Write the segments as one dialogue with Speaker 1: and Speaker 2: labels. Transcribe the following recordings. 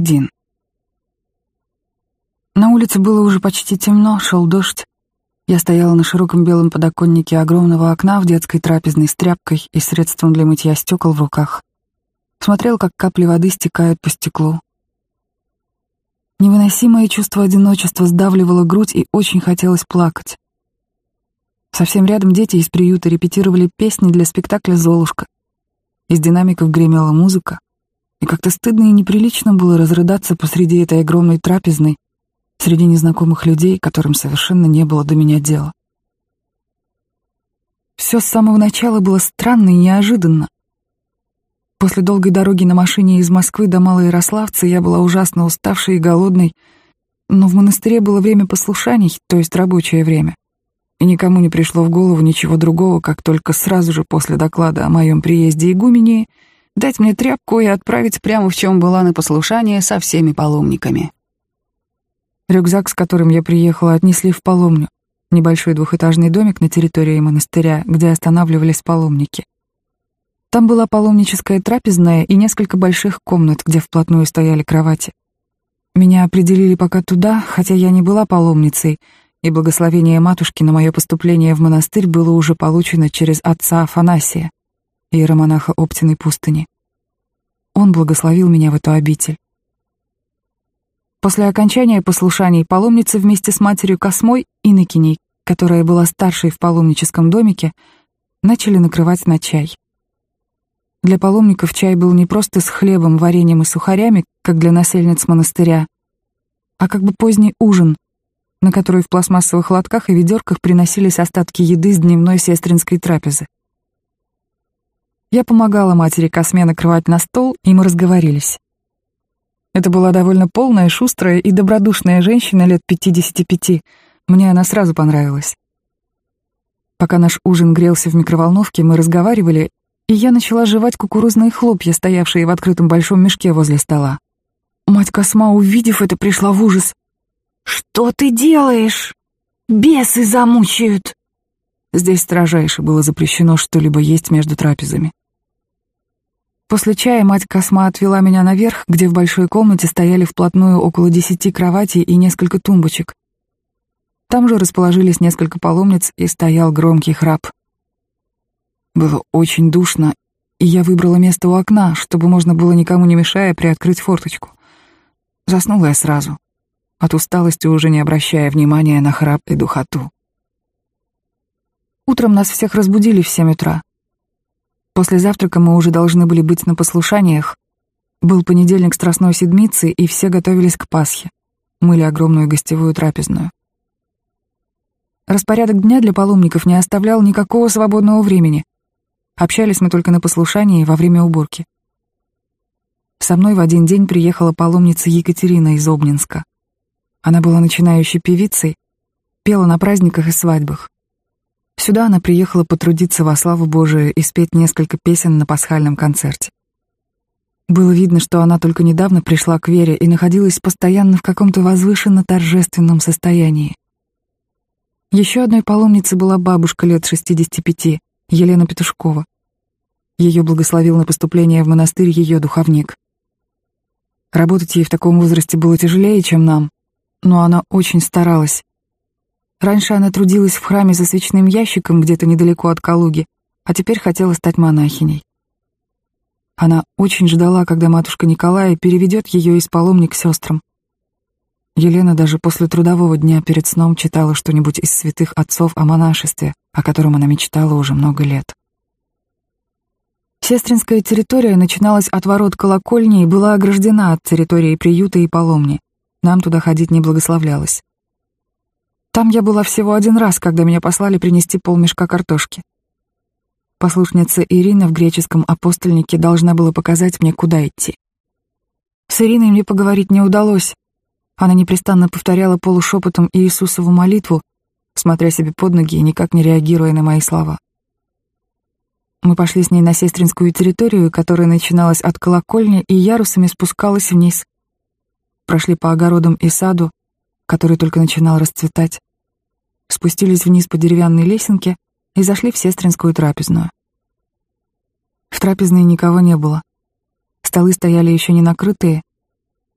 Speaker 1: Один. На улице было уже почти темно, шел дождь. Я стояла на широком белом подоконнике огромного окна в детской трапезной с тряпкой и средством для мытья стекол в руках. Смотрел, как капли воды стекают по стеклу. Невыносимое чувство одиночества сдавливало грудь и очень хотелось плакать. Совсем рядом дети из приюта репетировали песни для спектакля «Золушка». Из динамиков гремела музыка и как-то стыдно и неприлично было разрыдаться посреди этой огромной трапезной, среди незнакомых людей, которым совершенно не было до меня дела. Все с самого начала было странно и неожиданно. После долгой дороги на машине из Москвы до Малой Ярославца я была ужасно уставшей и голодной, но в монастыре было время послушаний, то есть рабочее время, и никому не пришло в голову ничего другого, как только сразу же после доклада о моем приезде игумении — дать мне тряпку и отправить прямо в чем была на послушание со всеми паломниками. Рюкзак, с которым я приехала, отнесли в паломню, небольшой двухэтажный домик на территории монастыря, где останавливались паломники. Там была паломническая трапезная и несколько больших комнат, где вплотную стояли кровати. Меня определили пока туда, хотя я не была паломницей, и благословение матушки на мое поступление в монастырь было уже получено через отца Афанасия иеромонаха Оптиной пустыни. Он благословил меня в эту обитель. После окончания послушаний паломницы вместе с матерью Космой, Инокиней, которая была старшей в паломническом домике, начали накрывать на чай. Для паломников чай был не просто с хлебом, вареньем и сухарями, как для насельниц монастыря, а как бы поздний ужин, на который в пластмассовых лотках и ведерках приносились остатки еды с дневной сестринской трапезы. Я помогала матери Косме накрывать на стол, и мы разговорились. Это была довольно полная, шустрая и добродушная женщина лет 55. Мне она сразу понравилась. Пока наш ужин грелся в микроволновке, мы разговаривали, и я начала жевать кукурузные хлопья, стоявшие в открытом большом мешке возле стола. Мать Косма, увидев это, пришла в ужас. «Что ты делаешь? Бесы замучают!» Здесь строжайше было запрещено что-либо есть между трапезами. После чая мать Косма отвела меня наверх, где в большой комнате стояли вплотную около десяти кроватей и несколько тумбочек. Там же расположились несколько паломниц и стоял громкий храп. Было очень душно, и я выбрала место у окна, чтобы можно было никому не мешая приоткрыть форточку. Заснула я сразу, от усталости уже не обращая внимания на храп и духоту. Утром нас всех разбудили в семь утра. После завтрака мы уже должны были быть на послушаниях. Был понедельник Страстной Седмицы, и все готовились к Пасхе. Мыли огромную гостевую трапезную. Распорядок дня для паломников не оставлял никакого свободного времени. Общались мы только на послушании во время уборки. Со мной в один день приехала паломница Екатерина из Обнинска. Она была начинающей певицей, пела на праздниках и свадьбах. Сюда она приехала потрудиться во славу Божию и спеть несколько песен на пасхальном концерте. Было видно, что она только недавно пришла к вере и находилась постоянно в каком-то возвышенно-торжественном состоянии. Еще одной паломницей была бабушка лет 65, Елена Петушкова. Ее благословил на поступление в монастырь ее духовник. Работать ей в таком возрасте было тяжелее, чем нам, но она очень старалась, Раньше она трудилась в храме за свечным ящиком где-то недалеко от Калуги, а теперь хотела стать монахиней. Она очень ждала, когда матушка Николая переведет ее из паломни к сестрам. Елена даже после трудового дня перед сном читала что-нибудь из святых отцов о монашестве, о котором она мечтала уже много лет. Сестринская территория начиналась от ворот колокольни и была ограждена от территории приюта и паломни. Нам туда ходить не благословлялось. Там я была всего один раз, когда меня послали принести полмешка картошки. Послушница Ирина в греческом апостольнике должна была показать мне, куда идти. С Ириной мне поговорить не удалось. Она непрестанно повторяла полушепотом Иисусову молитву, смотря себе под ноги и никак не реагируя на мои слова. Мы пошли с ней на сестринскую территорию, которая начиналась от колокольни и ярусами спускалась вниз. Прошли по огородам и саду, который только начинал расцветать, спустились вниз по деревянной лесенке и зашли в сестринскую трапезную. В трапезной никого не было. Столы стояли еще не накрытые.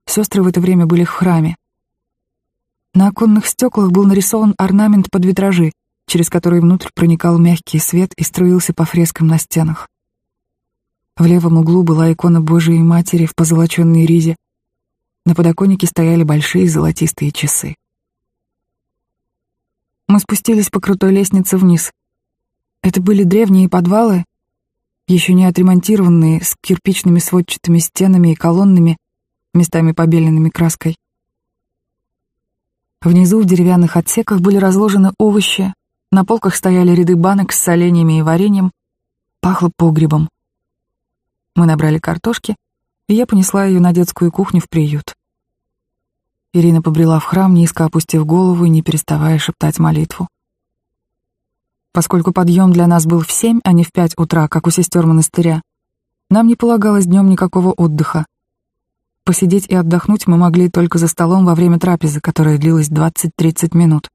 Speaker 1: Сестры в это время были в храме. На оконных стеклах был нарисован орнамент под витражи, через который внутрь проникал мягкий свет и струился по фрескам на стенах. В левом углу была икона Божией Матери в позолоченной ризе. На подоконнике стояли большие золотистые часы. Мы спустились по крутой лестнице вниз. Это были древние подвалы, еще не отремонтированные, с кирпичными сводчатыми стенами и колоннами, местами побеленными краской. Внизу в деревянных отсеках были разложены овощи, на полках стояли ряды банок с соленьями и вареньем, пахло погребом. Мы набрали картошки, и я понесла ее на детскую кухню в приют. Ирина побрела в храм, низко опустив голову и не переставая шептать молитву. Поскольку подъем для нас был в семь, а не в пять утра, как у сестер монастыря, нам не полагалось днем никакого отдыха. Посидеть и отдохнуть мы могли только за столом во время трапезы, которая длилась 20-30 минут.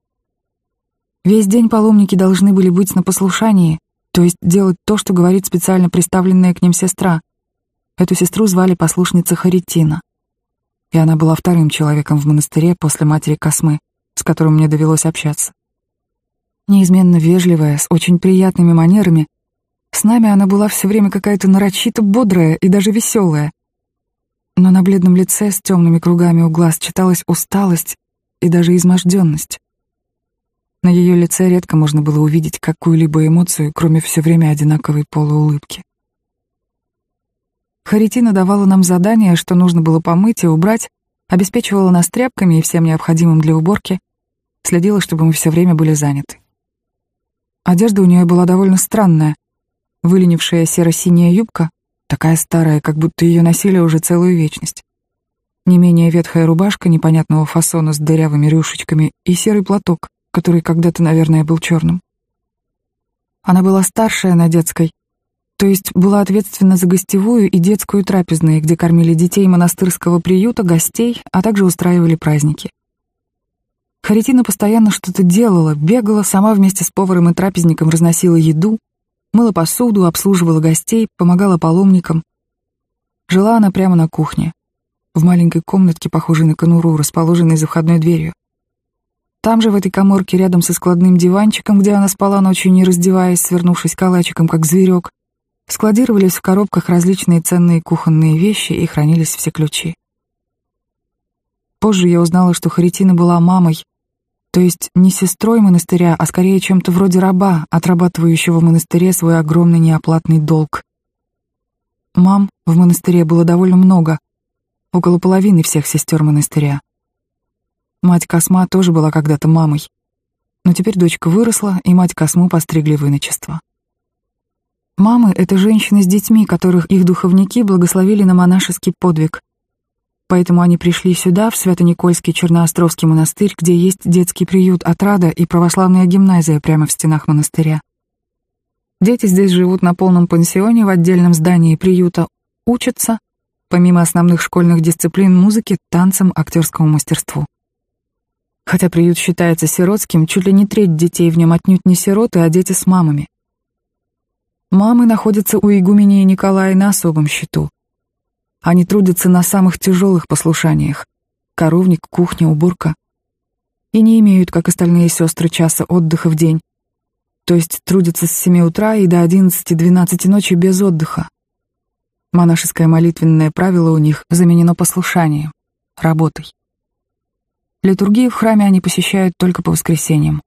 Speaker 1: Весь день паломники должны были быть на послушании, то есть делать то, что говорит специально представленная к ним сестра. Эту сестру звали послушница Харитина и она была вторым человеком в монастыре после матери Космы, с которым мне довелось общаться. Неизменно вежливая, с очень приятными манерами, с нами она была все время какая-то нарочито бодрая и даже веселая. Но на бледном лице с темными кругами у глаз читалась усталость и даже изможденность. На ее лице редко можно было увидеть какую-либо эмоцию, кроме все время одинаковой полуулыбки. Харитина давала нам задания, что нужно было помыть и убрать, обеспечивала нас тряпками и всем необходимым для уборки, следила, чтобы мы все время были заняты. Одежда у нее была довольно странная. Выленившая серо-синяя юбка, такая старая, как будто ее носили уже целую вечность. Не менее ветхая рубашка непонятного фасона с дырявыми рюшечками и серый платок, который когда-то, наверное, был черным. Она была старшая на детской, то есть была ответственна за гостевую и детскую трапезные, где кормили детей монастырского приюта, гостей, а также устраивали праздники. Харитина постоянно что-то делала, бегала, сама вместе с поваром и трапезником разносила еду, мыла посуду, обслуживала гостей, помогала паломникам. Жила она прямо на кухне, в маленькой комнатке, похожей на конуру, расположенной за входной дверью. Там же, в этой коморке, рядом со складным диванчиком, где она спала ночью, не раздеваясь, свернувшись калачиком, как зверек, Складировались в коробках различные ценные кухонные вещи и хранились все ключи. Позже я узнала, что Харитина была мамой, то есть не сестрой монастыря, а скорее чем-то вроде раба, отрабатывающего в монастыре свой огромный неоплатный долг. Мам в монастыре было довольно много, около половины всех сестер монастыря. Мать Косма тоже была когда-то мамой, но теперь дочка выросла, и мать Косму постригли в иночество. Мамы — это женщины с детьми, которых их духовники благословили на монашеский подвиг. Поэтому они пришли сюда, в Свято-Никольский Черноостровский монастырь, где есть детский приют «Отрада» и православная гимназия прямо в стенах монастыря. Дети здесь живут на полном пансионе в отдельном здании приюта, учатся, помимо основных школьных дисциплин музыки, танцам, актерскому мастерству. Хотя приют считается сиротским, чуть ли не треть детей в нем отнюдь не сироты, а дети с мамами. Мамы находятся у игумени Николая на особом счету. Они трудятся на самых тяжелых послушаниях — коровник, кухня, уборка. И не имеют, как остальные сестры, часа отдыха в день. То есть трудятся с 7 утра и до 11-12 ночи без отдыха. Монашеское молитвенное правило у них заменено послушанием, работой. Литургию в храме они посещают только по воскресеньям.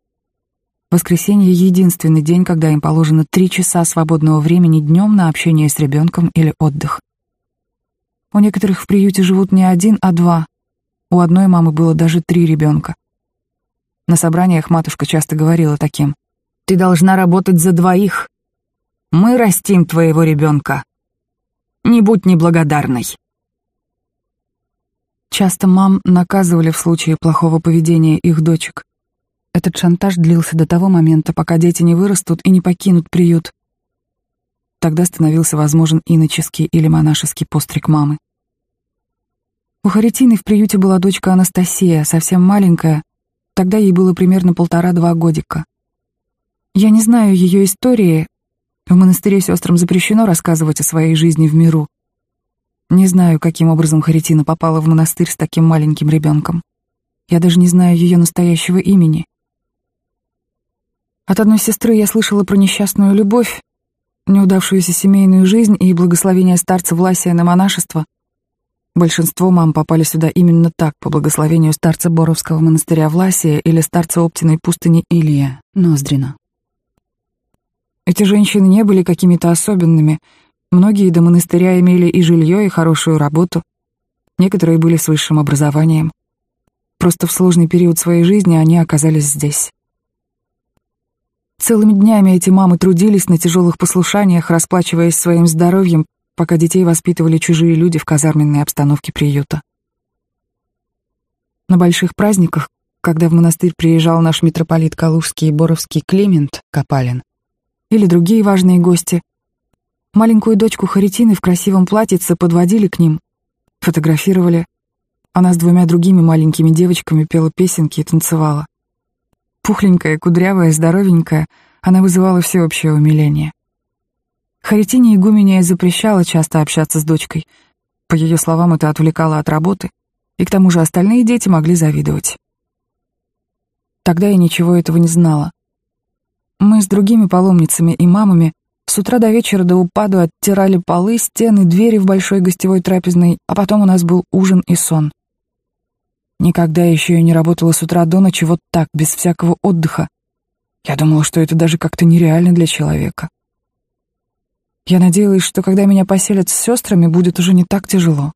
Speaker 1: Воскресенье — единственный день, когда им положено три часа свободного времени днем на общение с ребенком или отдых. У некоторых в приюте живут не один, а два. У одной мамы было даже три ребенка. На собраниях матушка часто говорила таким. «Ты должна работать за двоих. Мы растим твоего ребенка. Не будь неблагодарной». Часто мам наказывали в случае плохого поведения их дочек. Этот шантаж длился до того момента, пока дети не вырастут и не покинут приют. Тогда становился возможен иноческий или монашеский постриг мамы. У Харитины в приюте была дочка Анастасия, совсем маленькая, тогда ей было примерно полтора-два годика. Я не знаю ее истории, в монастыре сестрам запрещено рассказывать о своей жизни в миру. Не знаю, каким образом Харитина попала в монастырь с таким маленьким ребенком. Я даже не знаю ее настоящего имени. От одной сестры я слышала про несчастную любовь, неудавшуюся семейную жизнь и благословение старца Власия на монашество. Большинство мам попали сюда именно так, по благословению старца Боровского монастыря Власия или старца Оптиной пустыни Илья, Ноздрина. Эти женщины не были какими-то особенными. Многие до монастыря имели и жилье, и хорошую работу. Некоторые были с высшим образованием. Просто в сложный период своей жизни они оказались здесь. Целыми днями эти мамы трудились на тяжелых послушаниях, расплачиваясь своим здоровьем, пока детей воспитывали чужие люди в казарменной обстановке приюта. На больших праздниках, когда в монастырь приезжал наш митрополит Калужский и Боровский Климент Копалин, или другие важные гости, маленькую дочку Харитины в красивом платьице подводили к ним, фотографировали. Она с двумя другими маленькими девочками пела песенки и танцевала. Пухленькая, кудрявая, здоровенькая, она вызывала всеобщее умиление. Харитине игуменя запрещала часто общаться с дочкой. По ее словам, это отвлекало от работы, и к тому же остальные дети могли завидовать. Тогда я ничего этого не знала. Мы с другими паломницами и мамами с утра до вечера до упаду оттирали полы, стены, двери в большой гостевой трапезной, а потом у нас был ужин и сон. Никогда еще я не работала с утра до ночи вот так, без всякого отдыха. Я думала, что это даже как-то нереально для человека. Я надеялась, что когда меня поселят с сестрами, будет уже не так тяжело.